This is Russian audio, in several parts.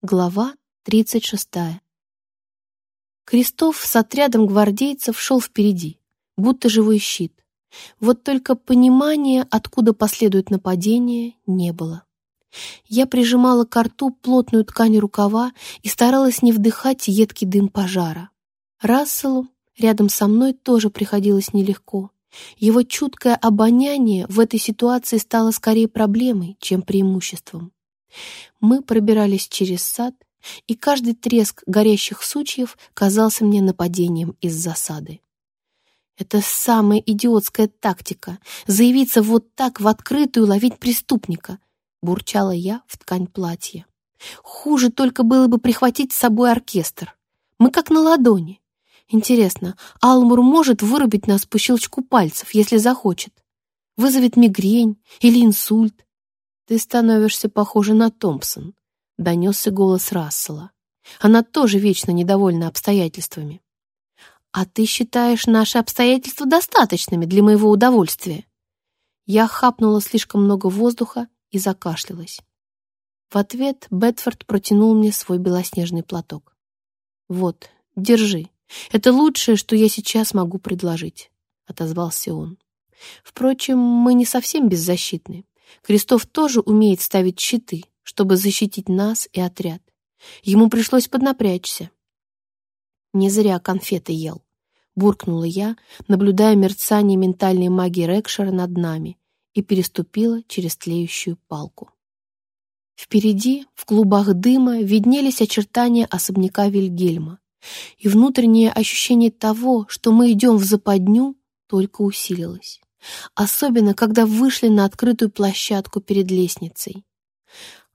Глава 36. Крестов с отрядом гвардейцев шел впереди, будто живой щит. Вот только понимания, откуда последует нападение, не было. Я прижимала к рту плотную ткань рукава и старалась не вдыхать едкий дым пожара. Расселу рядом со мной тоже приходилось нелегко. Его чуткое обоняние в этой ситуации стало скорее проблемой, чем преимуществом. Мы пробирались через сад, и каждый треск горящих сучьев казался мне нападением из засады. Это самая идиотская тактика — заявиться вот так в открытую ловить преступника, — бурчала я в ткань платья. Хуже только было бы прихватить с собой оркестр. Мы как на ладони. Интересно, Алмур может вырубить нас по щелчку пальцев, если захочет? Вызовет мигрень или инсульт? «Ты становишься похожа на Томпсон», — донесся голос Рассела. «Она тоже вечно недовольна обстоятельствами». «А ты считаешь наши обстоятельства достаточными для моего удовольствия?» Я хапнула слишком много воздуха и закашлялась. В ответ Бетфорд протянул мне свой белоснежный платок. «Вот, держи. Это лучшее, что я сейчас могу предложить», — отозвался он. «Впрочем, мы не совсем беззащитны. Крестов тоже умеет ставить щиты, чтобы защитить нас и отряд. Ему пришлось поднапрячься. Не зря конфеты ел. Буркнула я, наблюдая мерцание ментальной магии Рекшера над нами, и переступила через тлеющую палку. Впереди, в клубах дыма, виднелись очертания особняка Вильгельма, и внутреннее ощущение того, что мы идем в западню, только усилилось особенно когда вышли на открытую площадку перед лестницей.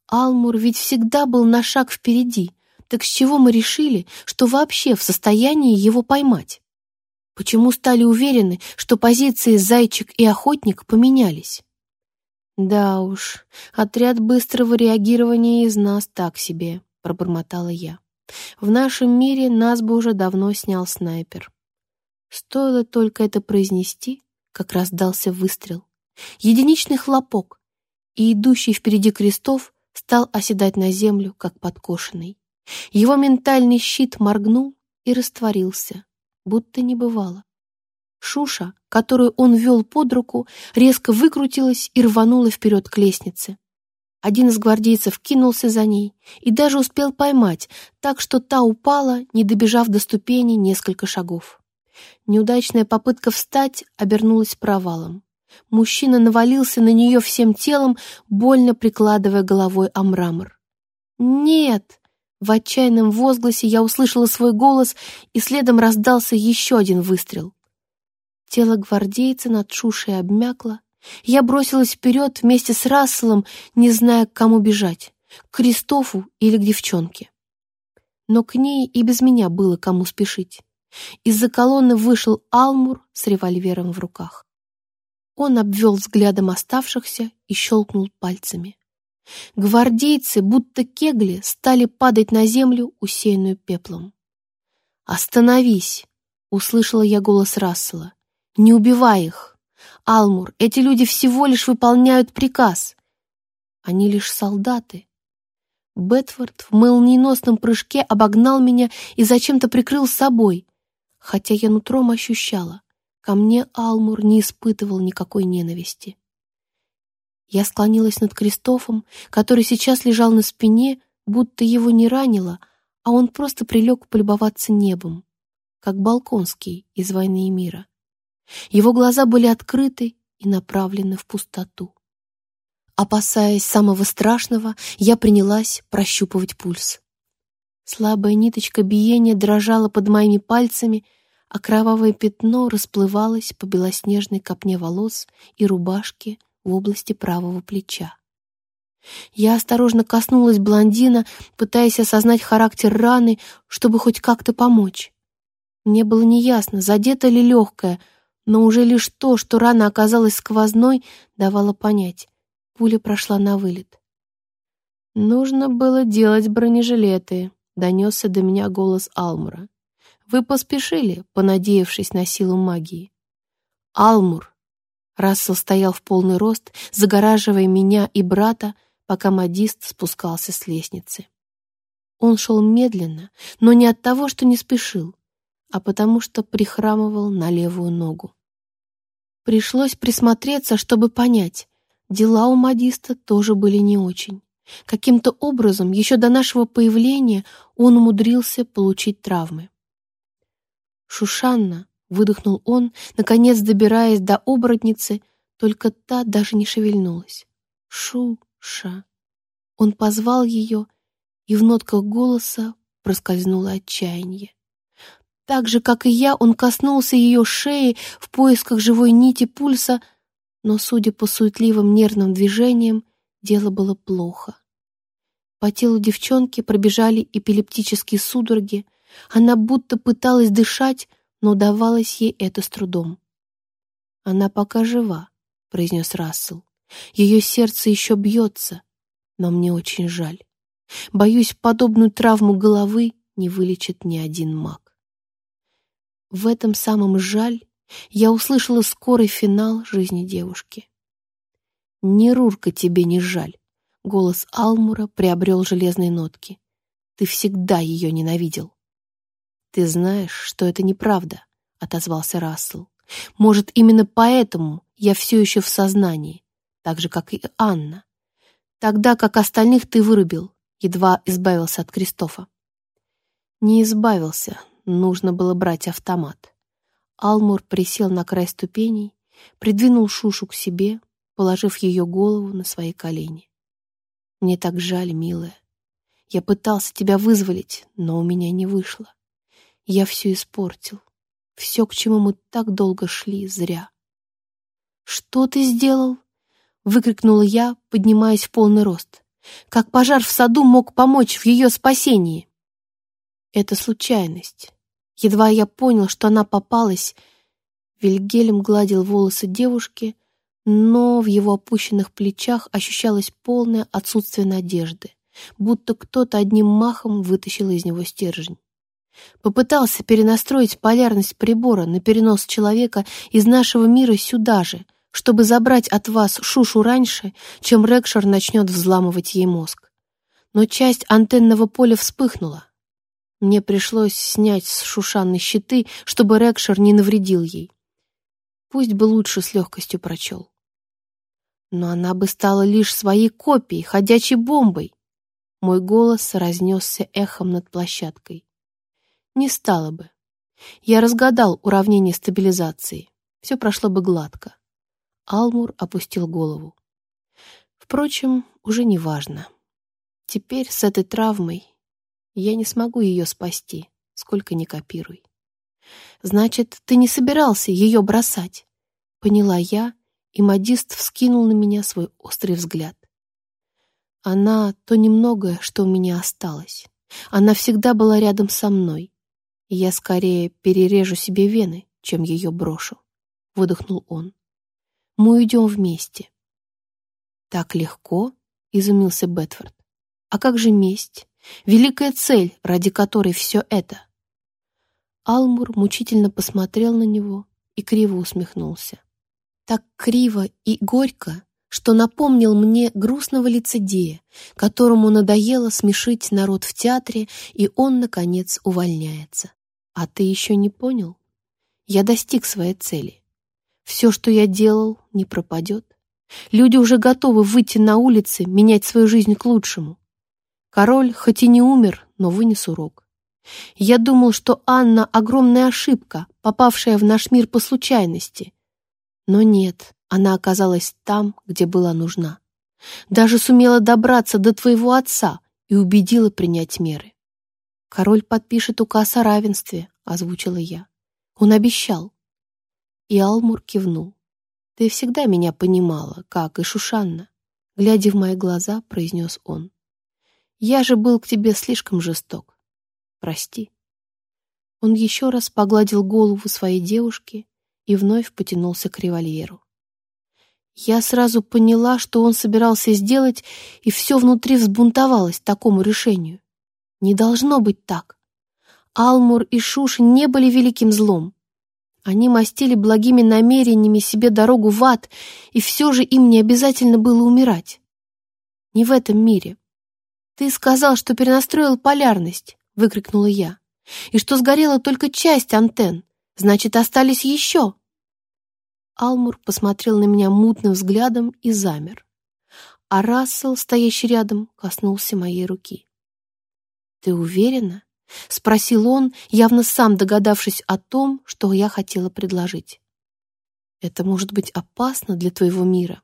Алмур ведь всегда был на шаг впереди, так с чего мы решили, что вообще в состоянии его поймать? Почему стали уверены, что позиции «Зайчик» и «Охотник» поменялись? «Да уж, отряд быстрого реагирования из нас так себе», — пробормотала я. «В нашем мире нас бы уже давно снял снайпер». Стоило только это произнести, как раздался выстрел. Единичный хлопок, и идущий впереди крестов стал оседать на землю, как подкошенный. Его ментальный щит моргнул и растворился, будто не бывало. Шуша, которую он вел под руку, резко выкрутилась и рванула вперед к лестнице. Один из гвардейцев кинулся за ней и даже успел поймать, так что та упала, не добежав до ступени несколько шагов. Неудачная попытка встать обернулась провалом. Мужчина навалился на нее всем телом, больно прикладывая головой о мрамор. «Нет!» В отчаянном возгласе я услышала свой голос, и следом раздался еще один выстрел. Тело гвардейца над шушей обмякло. Я бросилась вперед вместе с Расселом, не зная, к кому бежать — к Кристофу или к девчонке. Но к ней и без меня было кому спешить. Из-за колонны вышел Алмур с револьвером в руках. Он обвел взглядом оставшихся и щелкнул пальцами. Гвардейцы, будто кегли, стали падать на землю, усеянную пеплом. «Остановись!» — услышала я голос Рассела. «Не убивай их! Алмур, эти люди всего лишь выполняют приказ. Они лишь солдаты». Бетфорд в молниеносном прыжке обогнал меня и зачем-то прикрыл собой, хотя я нутром ощущала, ко мне Алмур не испытывал никакой ненависти. Я склонилась над Кристофом, который сейчас лежал на спине, будто его не ранило, а он просто прилег полюбоваться небом, как Балконский из «Войны и мира». Его глаза были открыты и направлены в пустоту. Опасаясь самого страшного, я принялась прощупывать пульс. Слабая ниточка биения дрожала под моими пальцами, а кровавое пятно расплывалось по белоснежной копне волос и рубашке в области правого плеча. Я осторожно коснулась блондина, пытаясь осознать характер раны, чтобы хоть как-то помочь. Мне было неясно, задета ли легкая, но уже лишь то, что рана оказалась сквозной, давало понять. Пуля прошла на вылет. Нужно было делать бронежилеты, донесся до меня голос Алмура. «Вы поспешили, понадеявшись на силу магии». «Алмур!» Рассел стоял в полный рост, загораживая меня и брата, пока модист спускался с лестницы. Он шел медленно, но не от того, что не спешил, а потому что прихрамывал на левую ногу. Пришлось присмотреться, чтобы понять, дела у модиста тоже были не очень. Каким-то образом, еще до нашего появления, он умудрился получить травмы. «Шушанна», — выдохнул он, наконец добираясь до оборотницы, только та даже не шевельнулась. «Шу-ша». Он позвал ее, и в нотках голоса проскользнуло отчаяние. Так же, как и я, он коснулся ее шеи в поисках живой нити пульса, но, судя по суетливым нервным движениям, дело было плохо. По телу девчонки пробежали эпилептические судороги, она будто пыталась дышать, но давалось ей это с трудом. «Она пока жива», — произнес Рассел. «Ее сердце еще бьется, но мне очень жаль. Боюсь, подобную травму головы не вылечит ни один маг». В этом самом жаль я услышала скорый финал жизни девушки. «Не Рурка тебе не жаль», — голос Алмура приобрел железные нотки. «Ты всегда ее ненавидел». «Ты знаешь, что это неправда», — отозвался Рассел. «Может, именно поэтому я все еще в сознании, так же, как и Анна. Тогда как остальных ты вырубил, едва избавился от Кристофа». Не избавился, нужно было брать автомат. Алмур присел на край ступеней, придвинул Шушу к себе, положив ее голову на свои колени. «Мне так жаль, милая. Я пытался тебя вызволить, но у меня не вышло. Я все испортил. Все, к чему мы так долго шли, зря». «Что ты сделал?» — выкрикнула я, поднимаясь в полный рост. «Как пожар в саду мог помочь в ее спасении?» «Это случайность. Едва я понял, что она попалась, Вильгельм гладил волосы девушки, но в его опущенных плечах ощущалось полное отсутствие надежды, будто кто-то одним махом вытащил из него стержень. Попытался перенастроить полярность прибора на перенос человека из нашего мира сюда же, чтобы забрать от вас Шушу раньше, чем Рекшер начнет взламывать ей мозг. Но часть антенного поля вспыхнула, мне пришлось снять с Шушанны щиты, чтобы Рекшер не навредил ей. Пусть бы лучше с легкостью прочел. Но она бы стала лишь своей копией, ходячей бомбой. Мой голос разнесся эхом над площадкой. Не стало бы. Я разгадал уравнение стабилизации. Все прошло бы гладко. Алмур опустил голову. Впрочем, уже не важно. Теперь с этой травмой я не смогу ее спасти, сколько ни копируй. Значит, ты не собирался ее бросать? Поняла я, и модист вскинул на меня свой острый взгляд. Она то немногое, что у меня осталось. Она всегда была рядом со мной. И я скорее перережу себе вены, чем ее брошу. Выдохнул он. Мы уйдем вместе. Так легко? Изумился Бетфорд. А как же месть? Великая цель, ради которой все это. Алмур мучительно посмотрел на него и криво усмехнулся. Так криво и горько, что напомнил мне грустного лицедея, которому надоело смешить народ в театре, и он, наконец, увольняется. А ты еще не понял? Я достиг своей цели. Все, что я делал, не пропадет. Люди уже готовы выйти на улицы, менять свою жизнь к лучшему. Король хоть и не умер, но вынес урок. Я думал, что Анна — огромная ошибка, попавшая в наш мир по случайности. Но нет, она оказалась там, где была нужна. Даже сумела добраться до твоего отца и убедила принять меры. «Король подпишет указ о равенстве», — озвучила я. Он обещал. И Алмур кивнул. «Ты всегда меня понимала, как и Шушанна», — глядя в мои глаза, произнес он. Я же был к тебе слишком жесток. Прости. Он еще раз погладил голову своей девушки и вновь потянулся к револьверу. Я сразу поняла, что он собирался сделать, и все внутри взбунтовалось такому решению. Не должно быть так. Алмур и Шуш не были великим злом. Они мастили благими намерениями себе дорогу в ад, и все же им не обязательно было умирать. Не в этом мире. «Ты сказал, что перенастроил полярность!» — выкрикнула я. «И что сгорела только часть антенн. Значит, остались еще!» Алмур посмотрел на меня мутным взглядом и замер. А Рассел, стоящий рядом, коснулся моей руки. «Ты уверена?» — спросил он, явно сам догадавшись о том, что я хотела предложить. «Это может быть опасно для твоего мира».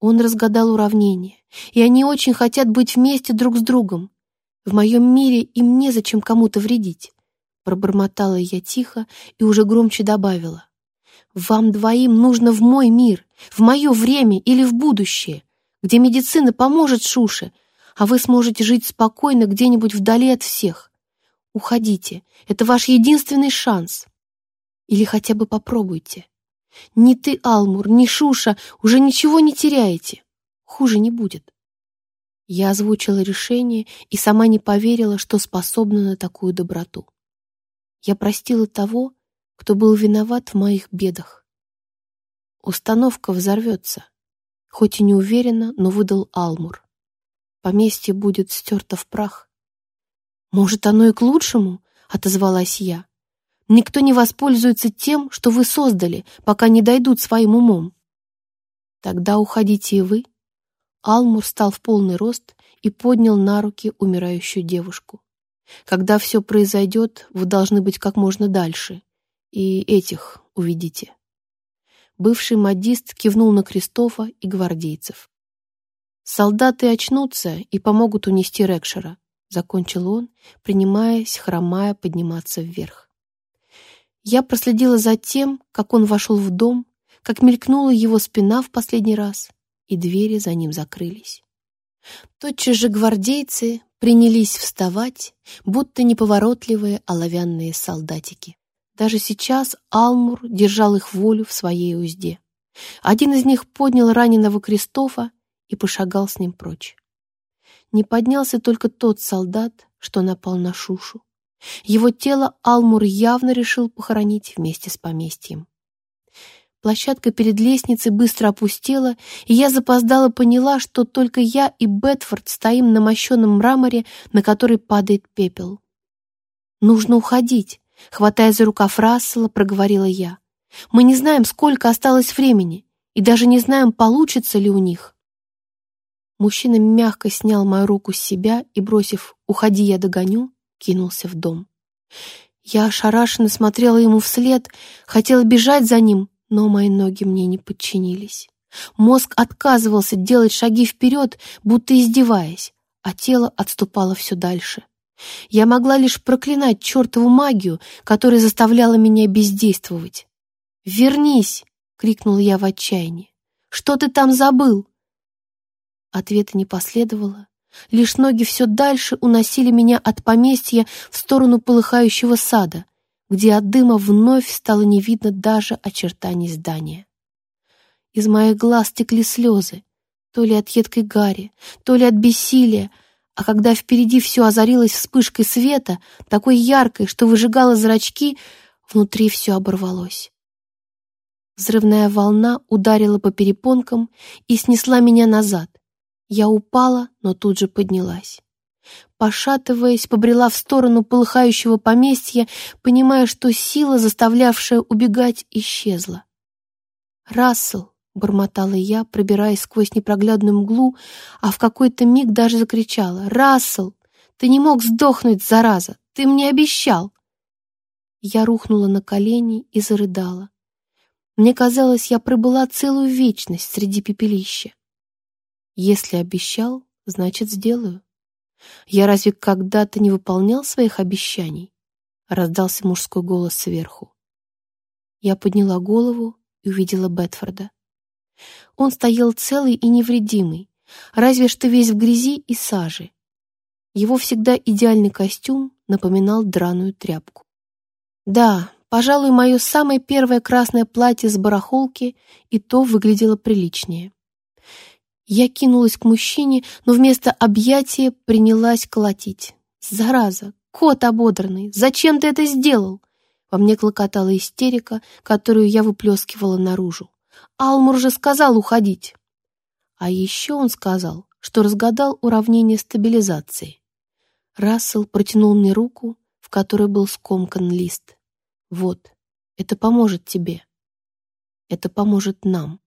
Он разгадал уравнение, и они очень хотят быть вместе друг с другом. В моем мире им незачем кому-то вредить. Пробормотала я тихо и уже громче добавила. Вам двоим нужно в мой мир, в мое время или в будущее, где медицина поможет Шуше, а вы сможете жить спокойно где-нибудь вдали от всех. Уходите, это ваш единственный шанс. Или хотя бы попробуйте. Ни ты, Алмур, ни Шуша уже ничего не теряете. Хуже не будет. Я озвучила решение и сама не поверила, что способна на такую доброту. Я простила того, кто был виноват в моих бедах. Установка взорвется, хоть и не уверенно, но выдал Алмур. Поместье будет стерто в прах. Может, оно и к лучшему, отозвалась я. Никто не воспользуется тем, что вы создали, пока не дойдут своим умом. Тогда уходите и вы. Алмур стал в полный рост и поднял на руки умирающую девушку. Когда все произойдет, вы должны быть как можно дальше, и этих увидите. Бывший модист кивнул на Кристофа и гвардейцев. «Солдаты очнутся и помогут унести Рекшера», — закончил он, принимаясь, хромая, подниматься вверх. Я проследила за тем, как он вошел в дом, как мелькнула его спина в последний раз, и двери за ним закрылись. Тотчас же гвардейцы принялись вставать, будто неповоротливые оловянные солдатики. Даже сейчас Алмур держал их волю в своей узде. Один из них поднял раненого Кристофа и пошагал с ним прочь. Не поднялся только тот солдат, что напал на Шушу. Его тело Алмур явно решил похоронить вместе с поместьем. Площадка перед лестницей быстро опустела, и я запоздала поняла, что только я и Бетфорд стоим на мощенном мраморе, на который падает пепел. «Нужно уходить», Хватая за рукав Рассела, проговорила я. «Мы не знаем, сколько осталось времени, и даже не знаем, получится ли у них». Мужчина мягко снял мою руку с себя и, бросив «Уходи, я догоню», кинулся в дом. Я ошарашенно смотрела ему вслед, хотела бежать за ним, но мои ноги мне не подчинились. Мозг отказывался делать шаги вперед, будто издеваясь, а тело отступало все дальше. Я могла лишь проклинать чертову магию, которая заставляла меня бездействовать. «Вернись!» — крикнул я в отчаянии. «Что ты там забыл?» Ответа не последовало. Лишь ноги все дальше уносили меня от поместья в сторону полыхающего сада, где от дыма вновь стало не видно даже очертаний здания. Из моих глаз текли слезы, то ли от едкой гари, то ли от бессилия, а когда впереди все озарилось вспышкой света, такой яркой, что выжигало зрачки, внутри все оборвалось. Взрывная волна ударила по перепонкам и снесла меня назад. Я упала, но тут же поднялась. Пошатываясь, побрела в сторону полыхающего поместья, понимая, что сила, заставлявшая убегать, исчезла. «Рассел!» — бормотала я, пробираясь сквозь непроглядную мглу, а в какой-то миг даже закричала. «Рассел, ты не мог сдохнуть, зараза! Ты мне обещал!» Я рухнула на колени и зарыдала. Мне казалось, я пробыла целую вечность среди пепелища. Если обещал, значит, сделаю. Я разве когда-то не выполнял своих обещаний? Раздался мужской голос сверху. Я подняла голову и увидела Бетфорда. Он стоял целый и невредимый, разве что весь в грязи и саже. Его всегда идеальный костюм напоминал драную тряпку. Да, пожалуй, мое самое первое красное платье с барахолки и то выглядело приличнее. Я кинулась к мужчине, но вместо объятия принялась колотить. «Зараза! Кот ободранный! Зачем ты это сделал?» Во мне клокотала истерика, которую я выплескивала наружу. Алмур же сказал уходить. А еще он сказал что разгадал уравнение стабилизации. Рассел протянул мне руку, в которой был скомкан лист. «Вот, это поможет тебе. Это поможет нам».